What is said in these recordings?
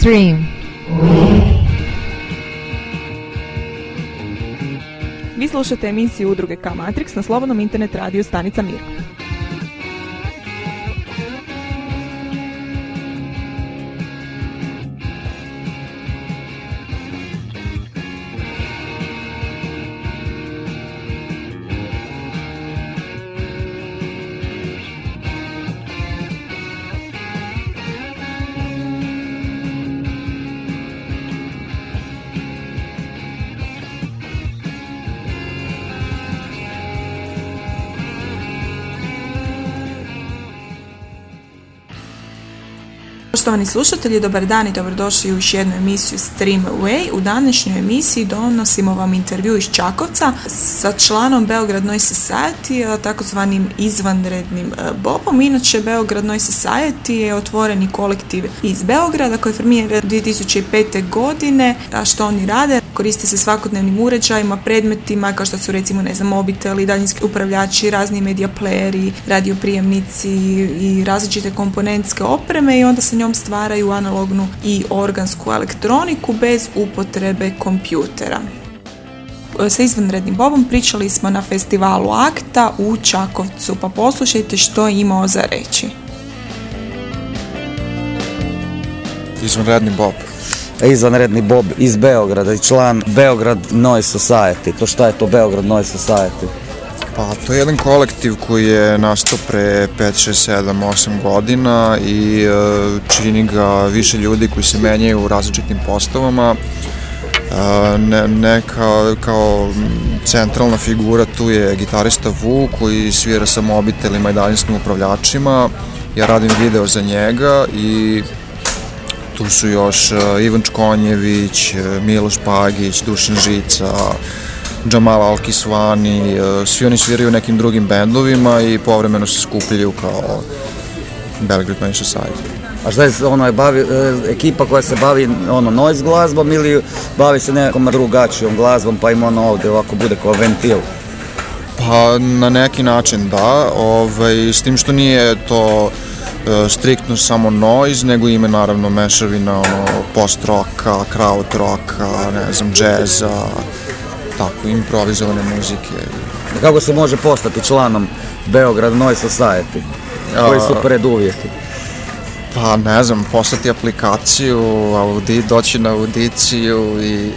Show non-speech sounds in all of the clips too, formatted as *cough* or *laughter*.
Stream. Vi slušate emisiju udruge K-Matrix na slobodnom internet radiju Stanica Mir. Poštovani slušatelji, dobar dan i dobrodošli u još jednu emisiju Stream Away. U današnjoj emisiji donosimo vam intervju iz Čakovca sa članom Beograd Noise Society, takozvanim izvanrednim e, Bobom. Inače, Beograd Noise Society je otvoreni kolektiv iz Beograda koji je formiran 2005. godine. A što oni rade? Koriste se svakodnevnim uređajima, predmetima kao što su recimo ne znam, mobiteli, daljinski upravljači, razni media playeri, radioprijemnici i različite komponentske opreme i onda se njom stvaraju analognu i organsku elektroniku bez upotrebe kompjutera. Sa izvanrednim Bobom pričali smo na festivalu Akta u Čakovcu, pa poslušajte što je imao za reći. Izvanredni Bob. Izvanredni Bob iz Beograda i član Beograd Noise Society. To šta je to Beograd Noise Society? Pa to je jedan kolektiv koji je nastao pre 5, 6, 7, 8 godina i e, čini ga više ljudi koji se menjaju u različitim postavama. E, ne, ne kao, kao centralna figura tu je gitarista Vu koji svira sa mobitelima i daljinskim upravljačima. Ja radim video za njega i tu su još uh, Ivan Čkonjević, uh, Miloš Pagić, Dušan Žica, Džamal Alkisvani, uh, svi oni sviraju u nekim drugim bendovima i povremeno se skupljaju kao Belgrade Noise Society. A šta je ono je bavi, ekipa koja se bavi ono noise glazbom ili bavi se nekom drugačijom glazbom pa ima ono ovde ovako bude kao ventil? Pa na neki način da, ovaj, s tim što nije to E, striktno samo noise, nego ima naravno mešavina ono, post-roka, kraut roka, ne znam, džeza, tako, improvizovane muzike. Kako se može postati članom Beograd Noise Society? Koji su preduvjeti? Pa ne znam, poslati aplikaciju, audi, doći na audiciju i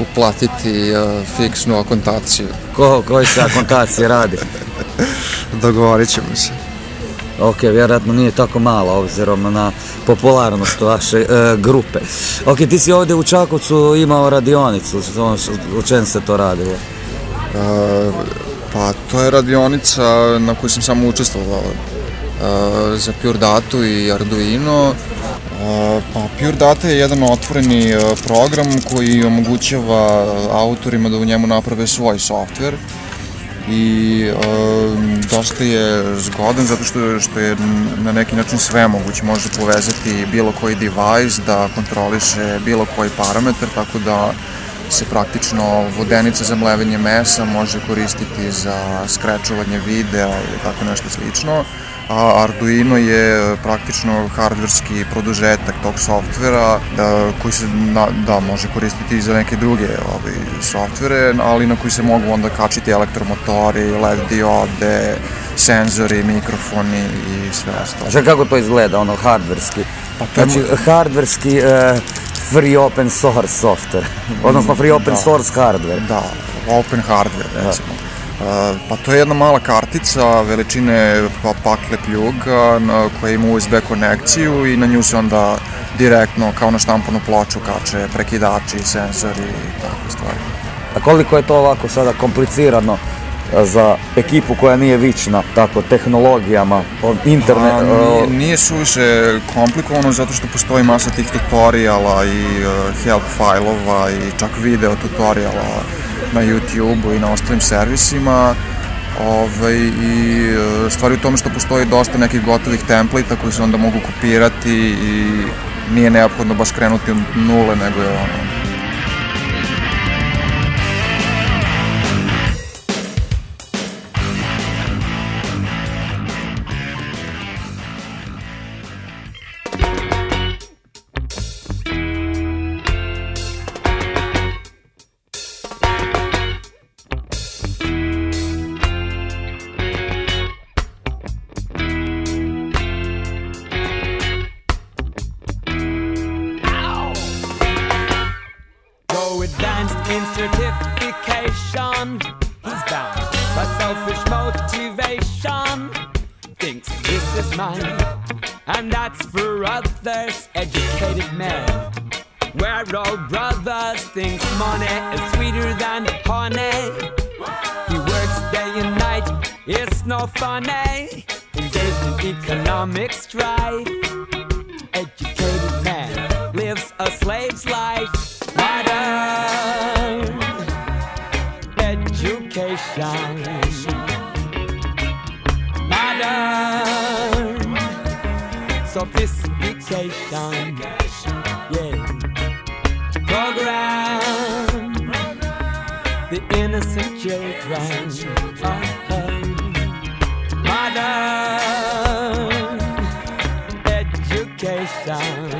uplatiti uh, fiksnu akontaciju. Ko, koji se akontacije radi? *laughs* Dogovorit ćemo se. Ok, vjerojatno nije tako mala obzirom na popularnost vaše e, grupe. Ok, ti si ovdje u Čakovcu imao radionicu, u čem se to radilo? E, pa to je radionica na kojoj sam samo učestvovao e, za Pure Data i Arduino. E, pa Pure Data je jedan otvoreni e, program koji omogućava autorima da u njemu naprave svoj softver i e, dosta je zgodan zato što, što je na neki način sve moguće. Može povezati bilo koji device da kontroliše bilo koji parametar, tako da se praktično vodenica za mlevenje mesa može koristiti za skrečovanje videa ili tako nešto slično a Arduino je praktično hardverski produžetak tog softvera da, koji se na, da može koristiti i za neke druge ovaj, softvere, ali na koji se mogu onda kačiti elektromotori, LED diode, senzori, mikrofoni i sve ostalo. Znači kako to izgleda, ono, hardverski? Pa to znači, je... hardverski uh, free open source software, *laughs* odnosno free open da. source hardware. Da, open hardware, recimo. Da. Pa to je jedna mala kartica veličine pa, pakle pljuga koja ima USB konekciju i na nju se onda direktno kao na štampanu ploču kače prekidači, senzori i takve stvari. A koliko je to ovako sada komplicirano za ekipu koja nije vična tako tehnologijama, internet... Pa, nije, nije suviše komplikovano zato što postoji masa tih tutoriala i uh, help fajlova i čak video tutoriala na YouTube-u i na ostalim servisima ovaj, i e, stvari u tome što postoji dosta nekih gotovih templita koji se onda mogu kopirati i nije neophodno baš krenuti od nule, nego je ono, education. Modern sophistication. Yeah. Program the innocent children. Uh-huh. Modern education.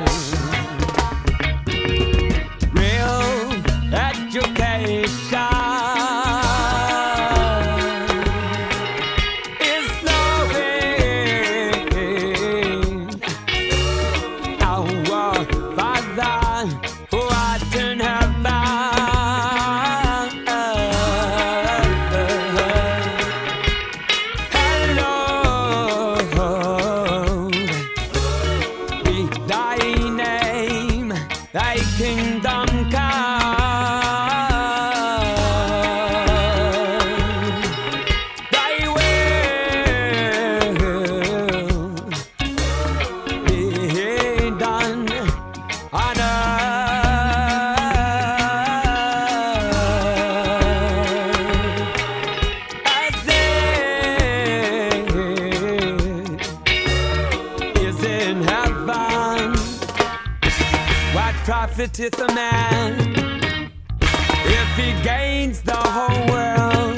If he gains the whole world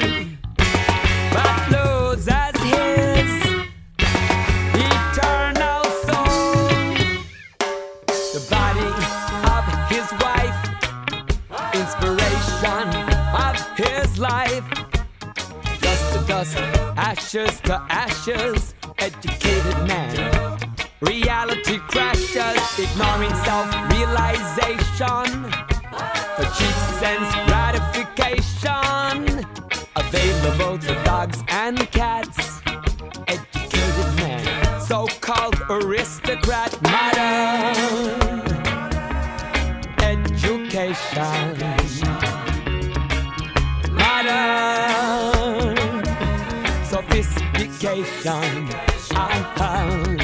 but loses his eternal soul? The body of his wife, inspiration of his life. Dust to dust, ashes to ashes, educated man. Reality crashes, ignoring self realization. Sense gratification, available to dogs and cats. Educated man, so called aristocrat, modern education. Modern sophistication. Uh-huh.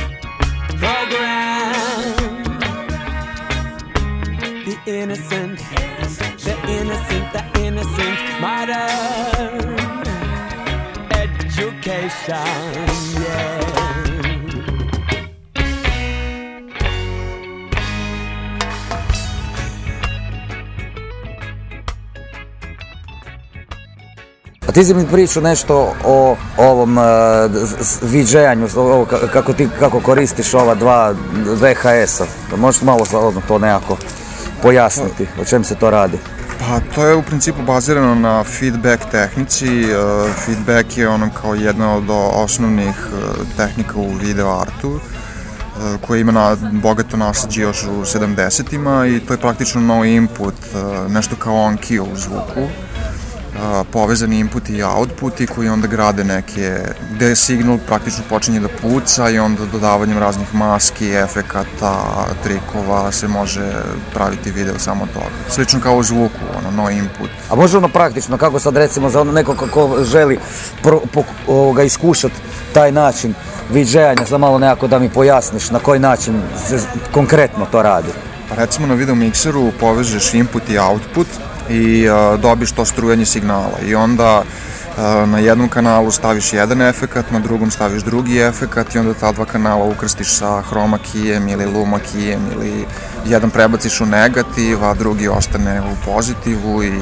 A ti si mi pričao nešto o ovom uh, s- viđenju, kako ti kako koristiš ova dva VHS-a. Da možeš malo to nekako pojasniti, o čem se to radi? Pa to je u principu bazirano na feedback tehnici. E, Feedback je ono kao jedna od osnovnih e, tehnika u video artu e, koja ima na, bogato nasljeđe još u 70-ima i to je praktično no input, nešto kao on-key u zvuku. Povezani input i outputi koji onda grade neke, gde signal praktično počinje da puca i onda dodavanjem raznih maski, efekata, trikova se može praviti video samo od toga. Slično kao u zvuku, ono, no input. A može ono praktično, kako sad recimo za ono neko kako želi pro, po, ovoga, iskušat taj način viđenja, za malo nekako da mi pojasniš na koji način se konkretno to radi. Pa recimo na video mikseru povežeš input i output i uh, dobiš to strujanje signala i onda uh, na jednom kanalu staviš jedan efekat, na drugom staviš drugi efekat i onda ta dva kanala ukrstiš sa chroma kijem ili luma kijem ili jedan prebaciš u negativ, a drugi ostane u pozitivu i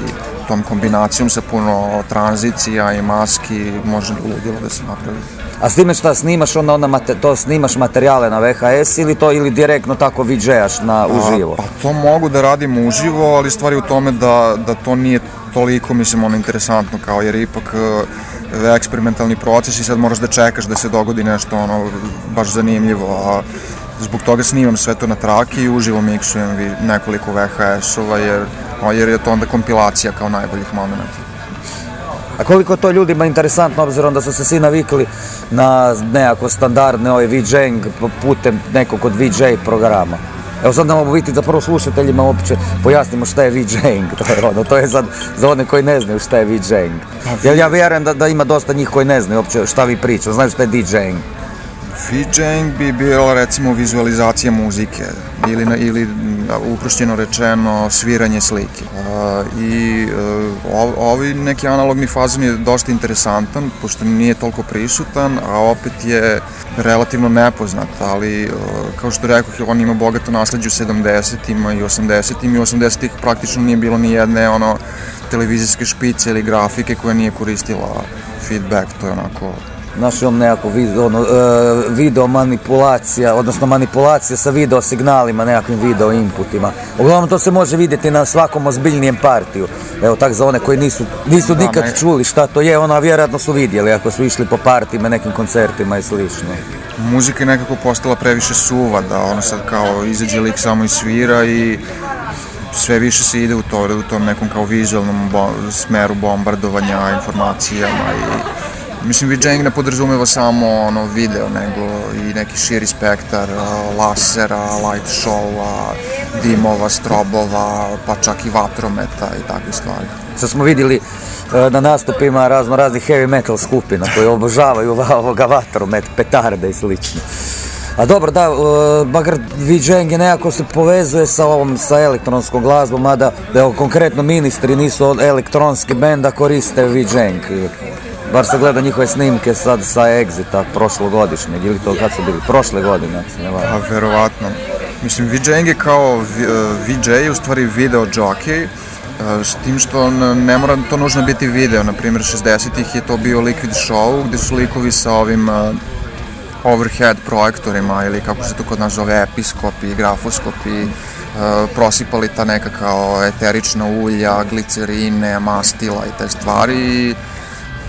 tom kombinacijom sa puno tranzicija i maski može ludilo da se napravi. A s time šta snimaš onda, onda mate, to snimaš materijale na VHS ili to ili direktno tako viđejaš na uživo? A, pa to mogu da radim uživo, ali stvari u tome da, da to nije toliko, mislim, ono interesantno kao, jer ipak e, eksperimentalni proces i sad moraš da čekaš da se dogodi nešto ono baš zanimljivo, a zbog toga snimam sve to na traki i uživo miksujem nekoliko VHS-ova jer, jer je to onda kompilacija kao najboljih momenta. A koliko je to ljudima interesantno, obzirom da su se svi navikli na nekako standardne ovaj VJing putem nekog od VJ programa? Evo sad nam biti da prvo slušateljima uopće pojasnimo šta je VJing. *laughs* To je, ono, to je za, za one koji ne znaju šta je VJing. Jer ja vjerujem da, da ima dosta njih koji ne znaju uopće šta vi pričate, znaju šta je DJing. VJing bi bila recimo vizualizacija muzike ili, ili uprošćeno rečeno sviranje slike. Uh, I uh, ovaj neki analogni fazon je dosta interesantan, pošto nije toliko prisutan, a opet je relativno nepoznat, ali uh, kao što rekao, on ima bogato nasledđe u 70-ima i 80-ima i 80-ih praktično nije bilo ni jedne ono televizijske špice ili grafike koja nije koristila feedback, to je onako znaš, on nekako video, ono, e, video manipulacija, odnosno manipulacija sa video signalima, nekakvim video inputima. Uglavnom to se može vidjeti na svakom ozbiljnijem partiju. Evo tak za one koji nisu, nisu da, nikad ne. čuli šta to je, ona vjerojatno su vidjeli ako su išli po partijima, nekim koncertima i slično. Muzika je nekako postala previše suva, da ono sad kao izađe lik samo i svira i sve više se ide u to, u tom nekom kao vizualnom bo smeru bombardovanja informacijama i Mislim, VJing ne podrazumeva samo ono video, nego i neki širi spektar lasera, light showa, dimova, strobova, pa čak i vatrometa i takve stvari. Sad smo vidjeli e, na nastupima razno raznih heavy metal skupina koji obožavaju ovoga vatromet, petarde i slično. A dobro, da, uh, Bagr VJing je nekako se povezuje sa ovom, sa elektronskom glazbom, mada evo, konkretno ministri nisu od elektronske benda koriste VJing. Bar se gleda njihove snimke sad sa Exita prošlogodišnjeg ili to kad su bili, prošle godine. Ne pa, verovatno. Mislim, VJing je kao VJ, u stvari video jockey, e, s tim što ne mora to nužno biti video, na primjer 60-ih je to bio Liquid Show gde su likovi sa ovim uh, overhead projektorima ili kako se to kod nas zove episkopi, grafoskopi, prosipali ta neka kao eterična ulja, glicerine, mastila i te stvari i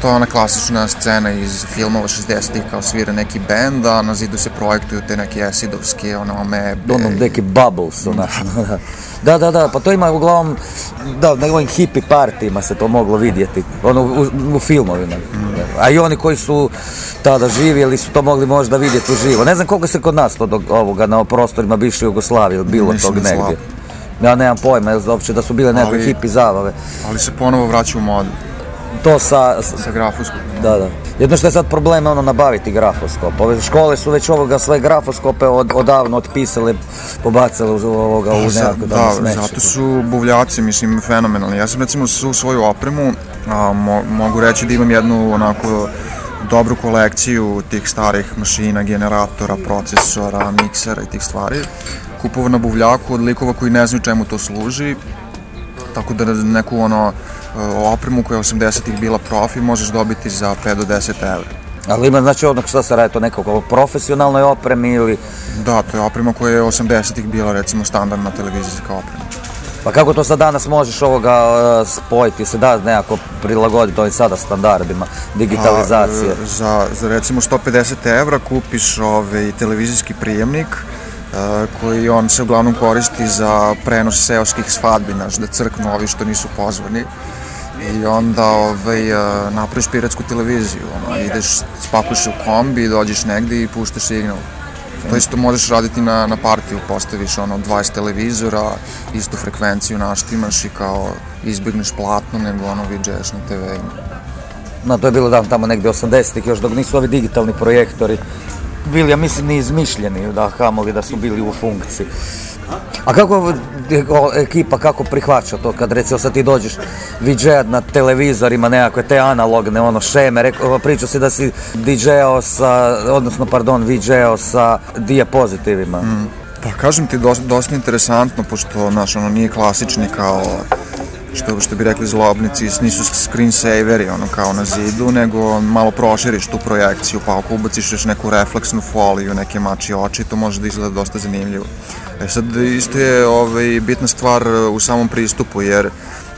to je ona klasična scena iz filmova 60-ih kao svira neki bend, a na zidu se projektuju te neke esidovske, ono, mebe. Ono, neki bubbles, ona. *laughs* Da. da, da, da, pa to ima uglavnom, da, na ovim hippie partijima se to moglo vidjeti, ono, u, u filmovima. Mm. A i oni koji su tada živjeli su to mogli možda vidjeti uživo. Ne znam koliko se kod nas to do, ovoga na prostorima bivše Jugoslavije bilo Mislim tog negdje. Ja nemam pojma, uopće da su bile neke hippie zabave. Ali se ponovo vraća u modu to sa... Sa grafoskopom. Da, da. Jedno što je sad problem ono nabaviti grafoskop. Ove škole su već ovoga sve grafoskope od, odavno otpisale, pobacale uz ovoga u nekako da, da smeće. zato su buvljaci, mislim, fenomenalni. Ja sam recimo su svoju opremu, a, mo, mogu reći da imam jednu onako dobru kolekciju tih starih mašina, generatora, procesora, miksera i tih stvari. Kupovao na buvljaku od likova koji ne znaju čemu to služi, tako da neku ono opremu koja je 80-ih bila profi možeš dobiti za 5 do 10 evra. Ali ima znači odnak šta se radi, to nekako profesionalnoj opremi ili... Da, to je oprema koja je 80-ih bila recimo standardna televizijska oprema. Pa kako to sad danas možeš ovoga uh, spojiti, se da nekako prilagoditi ovim sada standardima digitalizacije? A, za, za recimo 150 evra kupiš ovaj televizijski prijemnik koji on se uglavnom koristi za prenos seoskih svadbi, naš, da crknu ovi što nisu pozvani i onda ovaj, napraviš piratsku televiziju, ono, ideš, spakuješ u kombi, dođeš negde i puštaš signal. To isto možeš raditi na, na partiju, postaviš ono 20 televizora, istu frekvenciju naštimaš i kao izbjegneš platno, nego ono vidješ na TV-ima. No, to je bilo da, tamo negde 80-ih, još dok nisu ovi digitalni projektori bili, ja mislim, ni izmišljeni, da kamoli da su bili u funkciji. A kako ekipa kako prihvaća to kad recimo sad ti dođeš VJ na televizorima nekakve te analogne ono šeme, reko, pričao si da si DJ-ao sa, odnosno pardon, VJ-ao sa diapozitivima. Mm. Pa kažem ti dosta, dosta interesantno pošto naš ono nije klasični kao što, što bi rekli zlobnici, nisu screensaveri, ono kao na zidu, nego malo proširiš tu projekciju, pa ako ubaciš još neku refleksnu foliju, neke mači oči, to može da izgleda dosta zanimljivo. E sad, isto je ovaj, bitna stvar u samom pristupu, jer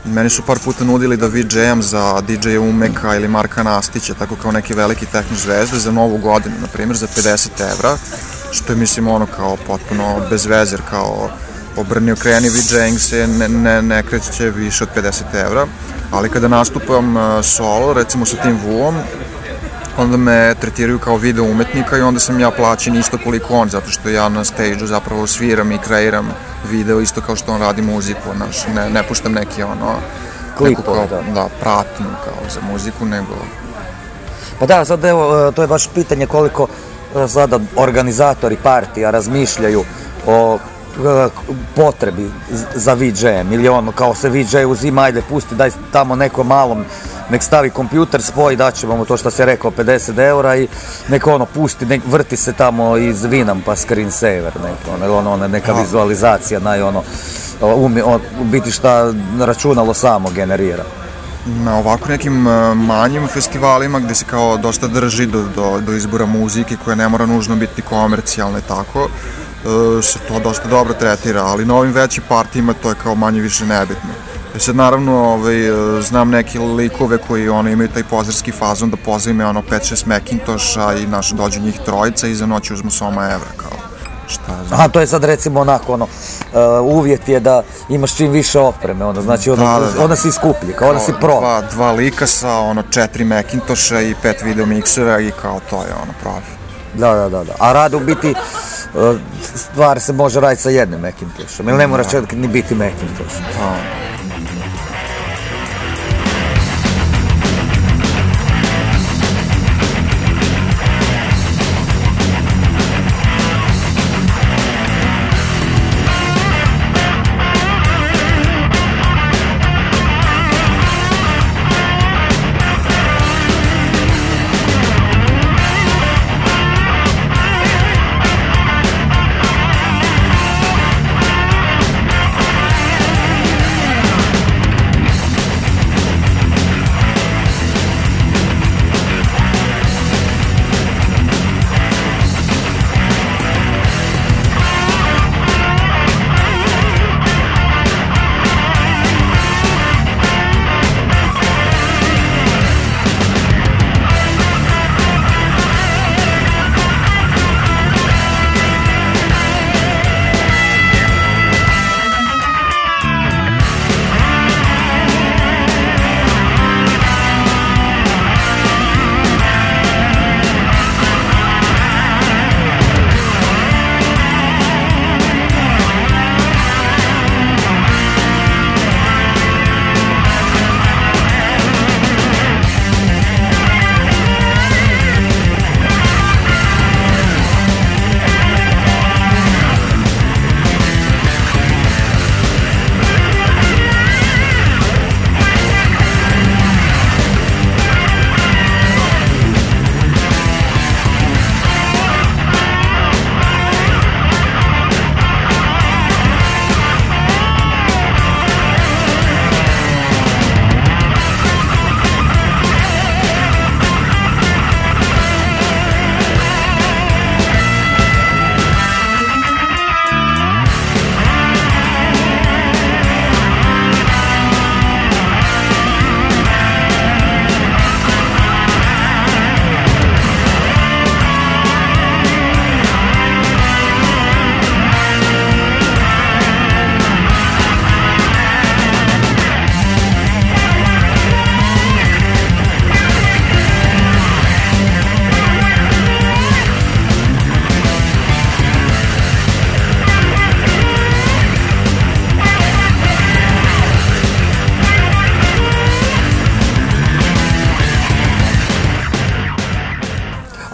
meni su par puta nudili da VJ-am za DJ Umeka ili Marka Nastića, tako kao neke velike tehno zvezde za novu godinu, na primjer za 50 evra, što je mislim ono kao potpuno bez vezer, kao obrni okreni VJing se ne, ne, ne kreće više od 50 evra, Ali kada nastupam uh, solo, recimo sa tim Vuom, onda me tretiraju kao video umetnika i onda sam ja plaćen isto koliko on, zato što ja na stage-u zapravo sviram i kreiram video isto kao što on radi muziku, znaš, ne, ne puštam neki ono, Klipove, neku kao, da. da, pratnju kao za muziku, nego Pa da, sad evo, e, to je baš pitanje koliko e, sada organizatori partija razmišljaju o e, potrebi z- za VJ-em ili ono kao se VJ uzima, ajde pusti, daj tamo neko malom nek stavi kompjuter, spoji, daćemo mu to što se rekao 50 eura i neko ono pusti, nek vrti se tamo iz Vinam pa screensaver neko, ono, ono, ono, neka vizualizacija, naj ono, umi, on, u biti šta računalo samo generira. na ovako nekim uh, manjim festivalima gde se kao dosta drži do, do, do izbora muzike koja ne mora nužno biti komercijalna i tako, se to dosta dobro tretira, ali na ovim većim partijima to je kao manje više nebitno. E sad naravno ovaj, uh, znam neke likove koji ono, imaju taj pozarski fazon da pozajme ono 5-6 Macintosha i naš dođu njih trojica i za noć uzmu soma evra kao šta ja znam. Aha, to je sad recimo onako ono, uh, uvjet je da imaš čim više opreme, onda znači onda, Da, da, da. onda si skuplji, kao onda si pro. Dva, dva lika sa ono četiri Macintosha i pet video miksera i kao to je ono profi. Da, da, da, da. A rad u biti uh, stvar se može raditi sa jednim Macintoshom, ili ne mora čak ni biti Macintosh.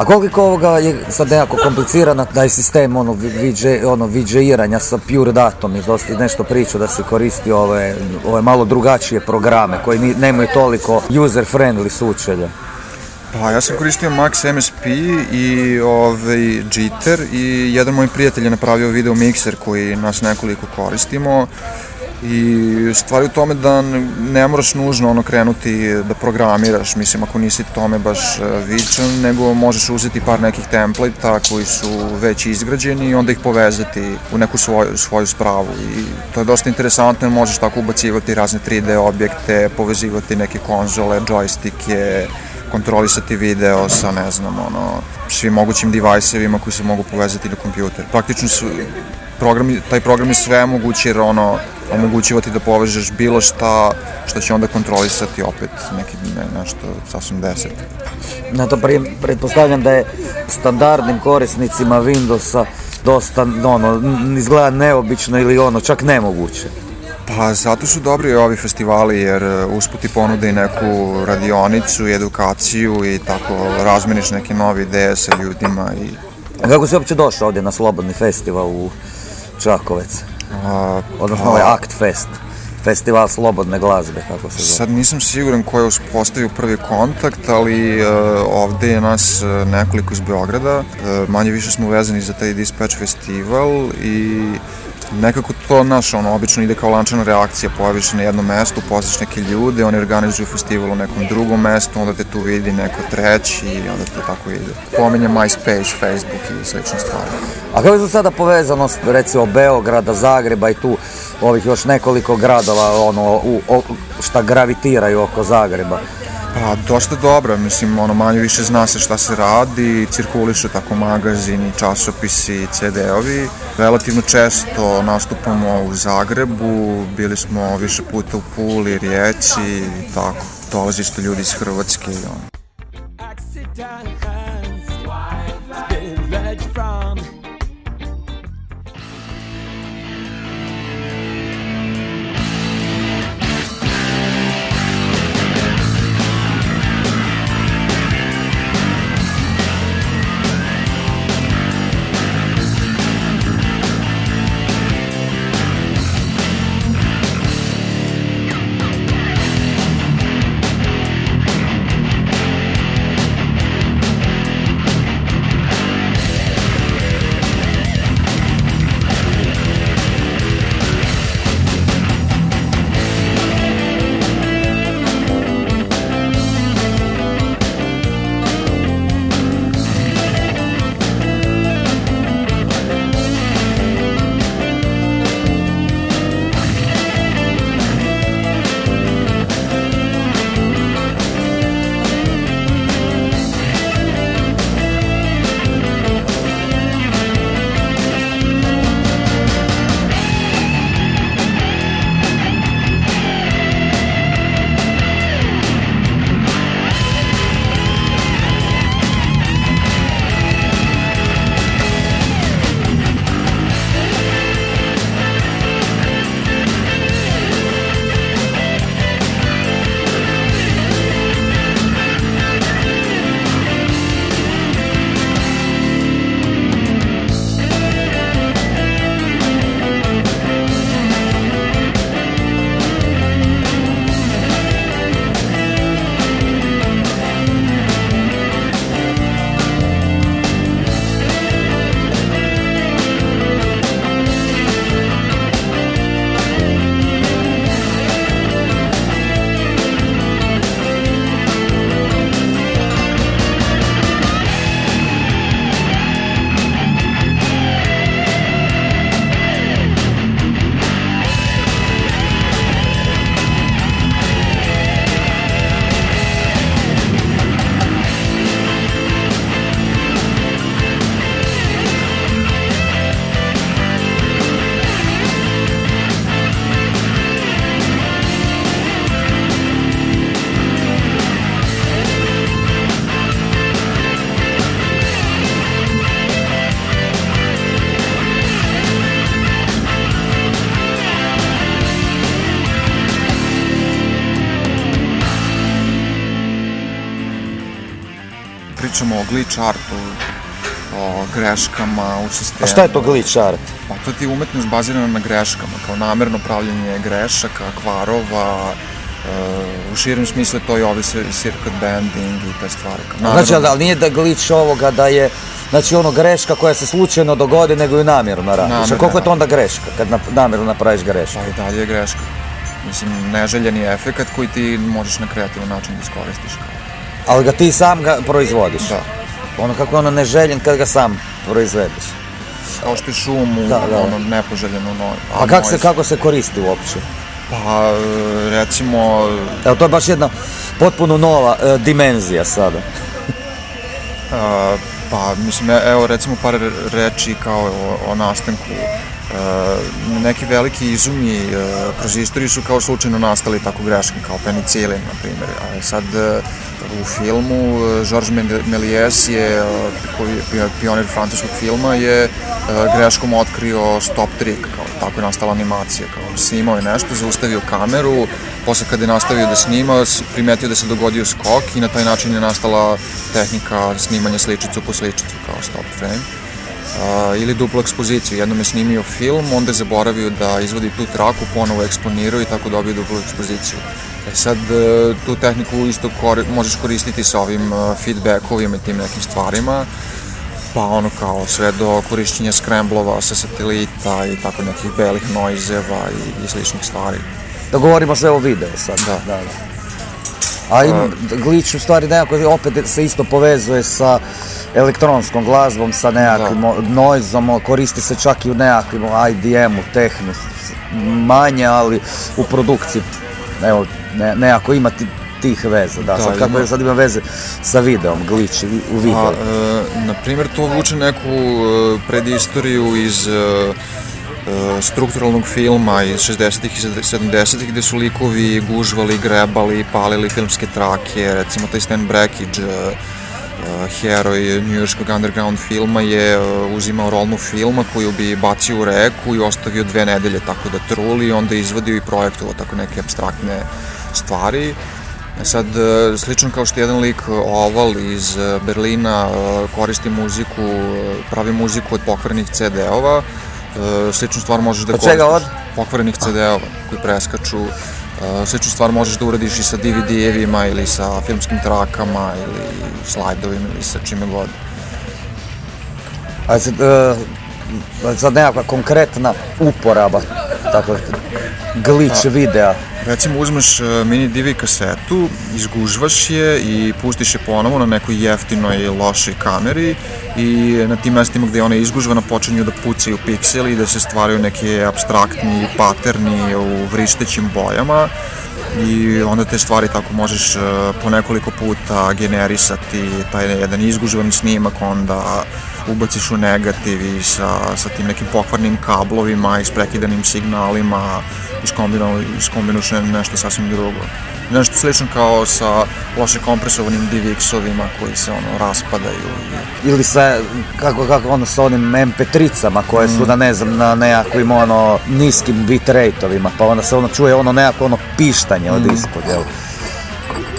Koliko ovoga je sad nekako komplicirana taj sistem ono, VJ, ono VJ-iranja sa Pure Datom i dosta nešto priču da se koristi ove, ove malo drugačije programe koji nemaju toliko user-friendly sučelja. Pa ja sam koristio Max MSP i ovaj, Jitter i jedan moj prijatelj je napravio video mikser koji nas nekoliko koristimo i stvari u tome da ne moraš nužno ono krenuti da programiraš, mislim ako nisi tome baš e, vičan, nego možeš uzeti par nekih templata koji su već izgrađeni i onda ih povezati u neku svoju, svoju spravu i to je dosta interesantno jer možeš tako ubacivati razne 3D objekte, povezivati neke konzole, džojstike, kontrolisati video sa, ne znam, ono, svim mogućim devajsevima koji se mogu povezati na kompjuter. Praktično su program, taj program je sve moguće jer ono, omogućiva ti da povežeš bilo šta što će onda kontrolisati opet neki ne, nešto sasvim deset. Na to pre, pretpostavljam da je standardnim korisnicima Windowsa dosta, ono, izgleda neobično ili ono, čak nemoguće. Pa zato su dobri ovi festivali jer e, usput ti ponude i neku radionicu i edukaciju i tako razmeniš neke nove ideje sa ljudima i... A kako si uopće došao ovdje na Slobodni festival u Čakovec? A, Odnosno ovaj Act Fest festival slobodne glazbe, kako se zove. Sad nisam siguran ko je uspostavio prvi kontakt, ali uh, ovde je nas uh, nekoliko iz Beograda. Uh, manje više smo vezani za taj Dispatch festival i nekako to naš, ono, obično ide kao lančana reakcija, pojaviš se na jednom mestu, poznaš neke ljude, oni organizuju festival u nekom drugom mestu, onda te tu vidi neko treći i onda to tako ide. Pominje MySpace, Facebook i slične stvari. A kako je sada povezanost, recimo, Beograda, Zagreba i tu ovih još nekoliko gradova, ono, u, o, šta gravitiraju oko Zagreba? Pa, dosta dobra, mislim, ono, manje više zna se šta se radi, cirkulišu tako magazini, časopisi, CD-ovi. Relativno često nastupamo u Zagrebu, bili smo više puta u Puli, Rijeci i tako. Dolazi isto ljudi iz Hrvatske i ono. Pričamo o greškama u sistemu. A šta je to glitch art? Pa to ti je umetnost bazirana na greškama, kao namerno pravljenje grešaka, kvarova, Uh, u širem smislu to je ovi circuit bending i te stvari. Naravno, znači, ali nije da glitch ovoga da je Znači ono greška koja se slučajno dogodi nego i namjerno radiš. Namjerno, koliko je to onda greška kad na, namjerno napraviš grešku? Pa i dalje je greška. Mislim, neželjeni efekat koji ti možeš na kreativan način da iskoristiš. Ali ga ti sam ga proizvodiš? Da. Ono kako je ono neželjen kad ga sam proizvedeš. Kao što je šum u da, da. ono nepoželjeno no, a, kako se, kako se koristi uopće? Pa recimo... Evo to je baš jedna potpuno nova uh, dimenzija sada. uh, Pa, mislim, e- evo recimo par reči kao o, o nastanku. E, neki veliki izumi e, kroz istoriju su kao slučajno nastali tako greškom, kao penicilin, na primjer. A sad e, u filmu e, Georges Méliès je, e, koji je pionir francuskog filma, je e, greškom otkrio stop trick, kao tako je nastala animacija, kao snimao je nešto, zaustavio kameru, posle kada je nastavio da snima, primetio da se dogodio skok i na taj način je nastala tehnika snimanja sličicu po sličicu, kao stop frame. Uh, ili duplu ekspoziciju. Jednom je snimio film, onda je zaboravio da izvodi tu traku, ponovo eksponirao i tako dobio duplu ekspoziciju. E sad, uh, tu tehniku isto kor možeš koristiti sa ovim uh, feedbackovima i tim nekim stvarima, pa ono kao sve do korišćenja skremblova sa satelita i tako nekih belih noizeva i, i sličnih stvari. Da govorimo sve o videu sad. Da. da, da. A im, glitch u stvari nekako opet se isto povezuje sa elektronskom glazbom, sa nekakvim da. noizom, koristi se čak i u nekakvim IDM-u, tehnu, manje, ali u produkciji, evo, ne, nekako ima ti, tih veza, da, da sad kako ima... sad ima veze sa videom, glitch u video. A, e, na primjer, to vuče neku e, predistoriju iz e, E, strukturalnog filma iz 60-ih i 70-ih gde su likovi gužvali, grebali, palili filmske trake, recimo taj Stan Brakhage, uh, heroj njujorskog underground filma je uzimao rolnu filma koju bi bacio u reku i ostavio dve nedelje tako da truli i onda izvadio i projektovao tako neke abstraktne stvari. Sad, slično kao što jedan lik Oval iz Berlina koristi muziku, pravi muziku od pokvarnih CD-ova, sličnu stvar možeš da koristiš. čega od? Pokvarenih CD-ova koji preskaču. Sličnu stvar možeš da uradiš i sa DVD-evima ili sa filmskim trakama ili slajdovima ili sa čime god. A sad, uh, sad nekakva konkretna uporaba, tako glitch videa Recimo uzmeš e, mini DV kasetu, izgužvaš je i pustiš je ponovo na nekoj jeftinoj lošoj kameri i na tim mestima gde je ona izgužvana počinju da pucaju pikseli i da se stvaraju neke abstraktni paterni u vrištećim bojama i onda te stvari tako možeš e, po nekoliko puta generisati taj jedan izgužvan snimak, onda ubaciš u negativ i sa, sa tim nekim pokvarnim kablovima, isprekidanim signalima, iskombinuješ nešto sasvim drugo. Nešto slično kao sa loše kompresovanim DivX-ovima koji se ono raspadaju. Ili sa, kako, kako ono sa onim MP3-cama koje su mm. na ne znam, na nekakvim ono niskim bitrate-ovima, pa onda se ono čuje ono nekako ono pištanje od mm. ispod, jel?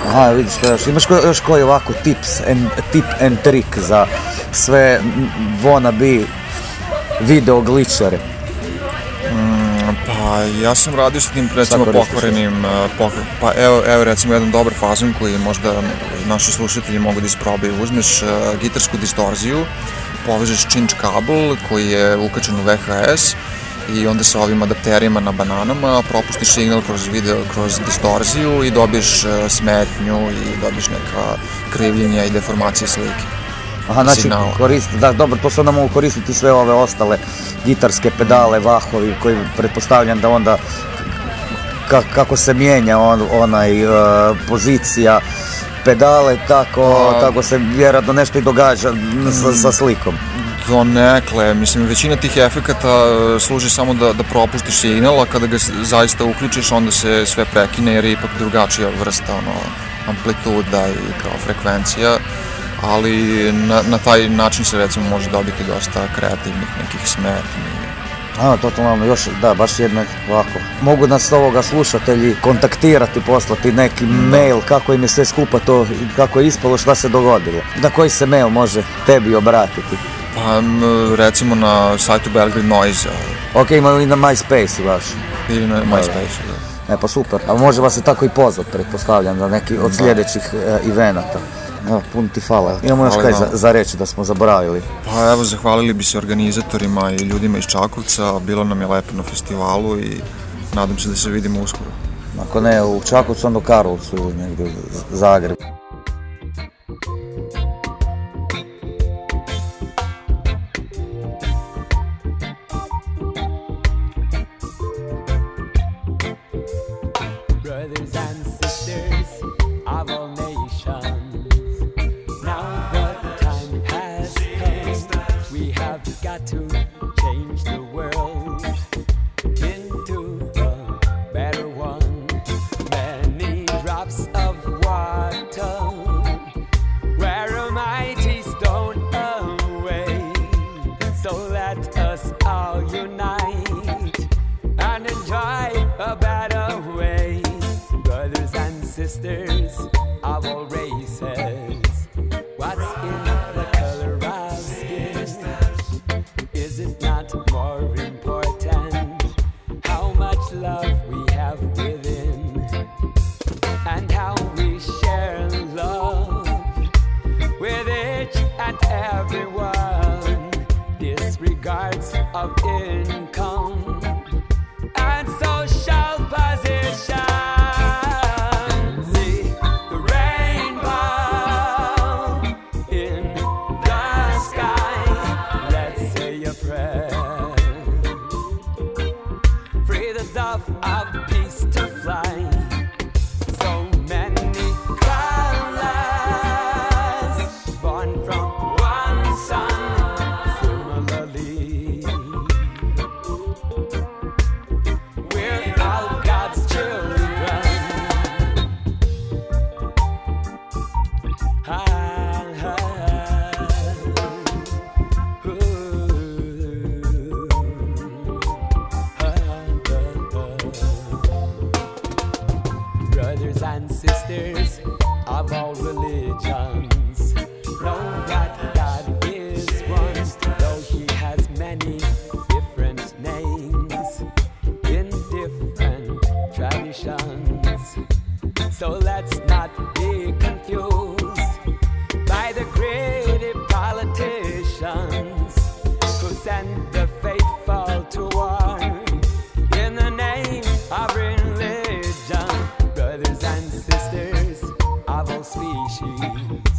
Aha, vidiš što još, imaš ko, još koji ovako tips and, tip and trick za sve wannabe video glitchere? Pa ja sam radio s tim recimo pokvarenim, uh, pokvar, pa evo, evo recimo jedan dobar fazon koji možda naši slušatelji mogu da isprobaju. Uzmeš uh, gitarsku distorziju, povežeš činč kabel koji je ukačen u VHS i onda sa ovim adapterima na bananama propustiš signal kroz video, kroz distorziju i dobiješ uh, smetnju i dobiješ neka krivljenja i deformacije slike. Aha, znači koristi, da, dobro, to se onda mogu koristiti sve ove ostale gitarske pedale, vahovi, koji pretpostavljam da onda ka, kako se mijenja on, onaj uh, pozicija pedale, tako, A... tako se vjerojatno nešto i događa sa, sa slikom. Donekle, mislim, većina tih efekata e, služi samo da, da propustiš signal, a kada ga zaista uključiš, onda se sve prekine, jer je ipak drugačija vrsta ono, amplituda i kao frekvencija ali na, na taj način se recimo može dobiti dosta kreativnih nekih smetnji. A, totalno, još, da, baš jedna ovako. Mogu nas ovoga slušatelji kontaktirati, poslati neki da. mail, kako im je sve skupa to, kako je ispalo, šta se dogodilo. Na koji se mail može tebi obratiti? Pa, recimo na sajtu Belgrade Noise. Ok, ima li na MySpace baš? Ili na MySpace, da. E, pa super. A može vas se tako i pozvat, pretpostavljam, za neki od da. sljedećih e, evenata. Evo, pun ti hvala. Imamo još kaj za, za reći da smo zaboravili. Pa evo, zahvalili bi se organizatorima i ljudima iz Čakovca. Bilo nam je lepo na festivalu i nadam se da se vidimo uskoro. Ako ne u Čakovcu, onda u Karlovcu negdje u Zagrebu. And everyone? Disregards of income feelings.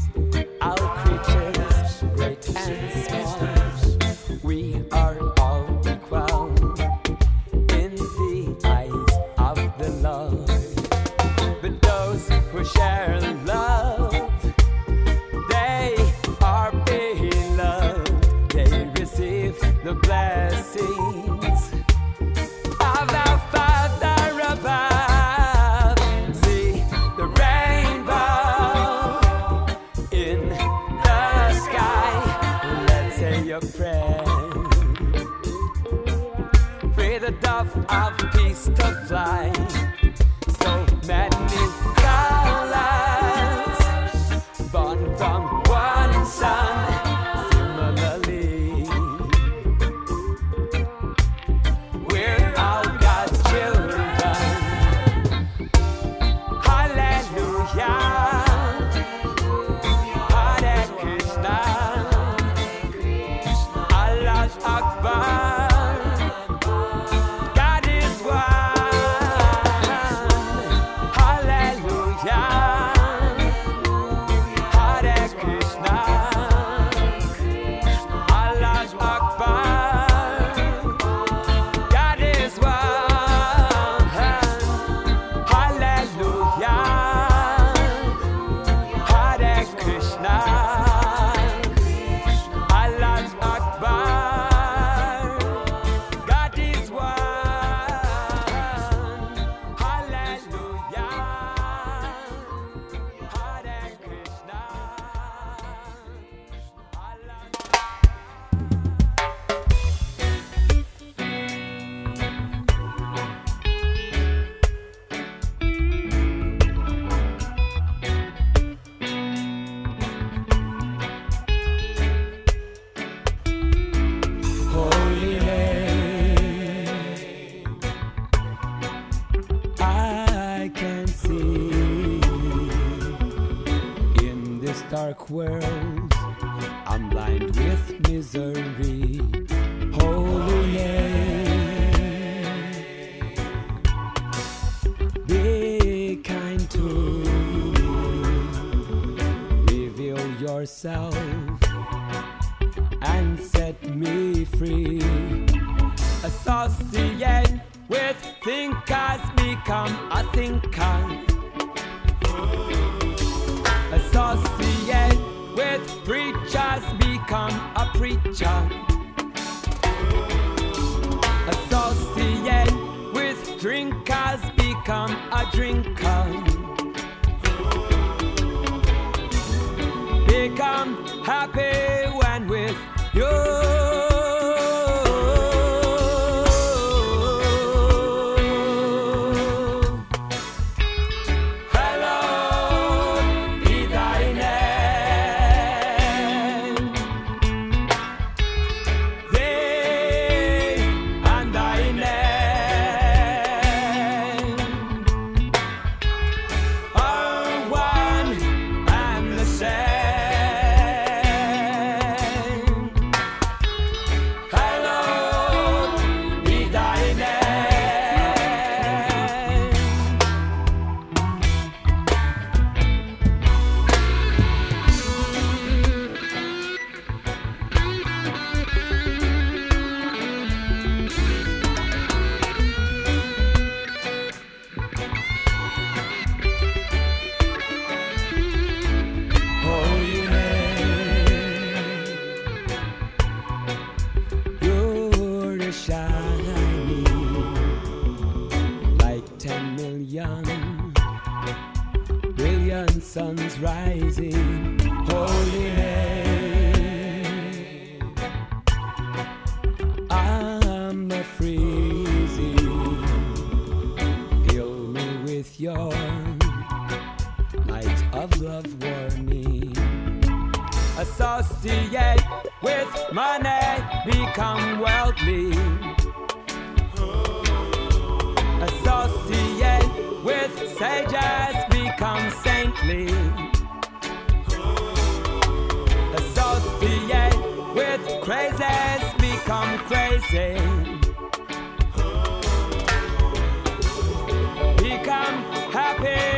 happy when with you. your light of love warning. Associate with money, become wealthy. Associate with sages, become saintly. Associate with crazies, become crazy. happy.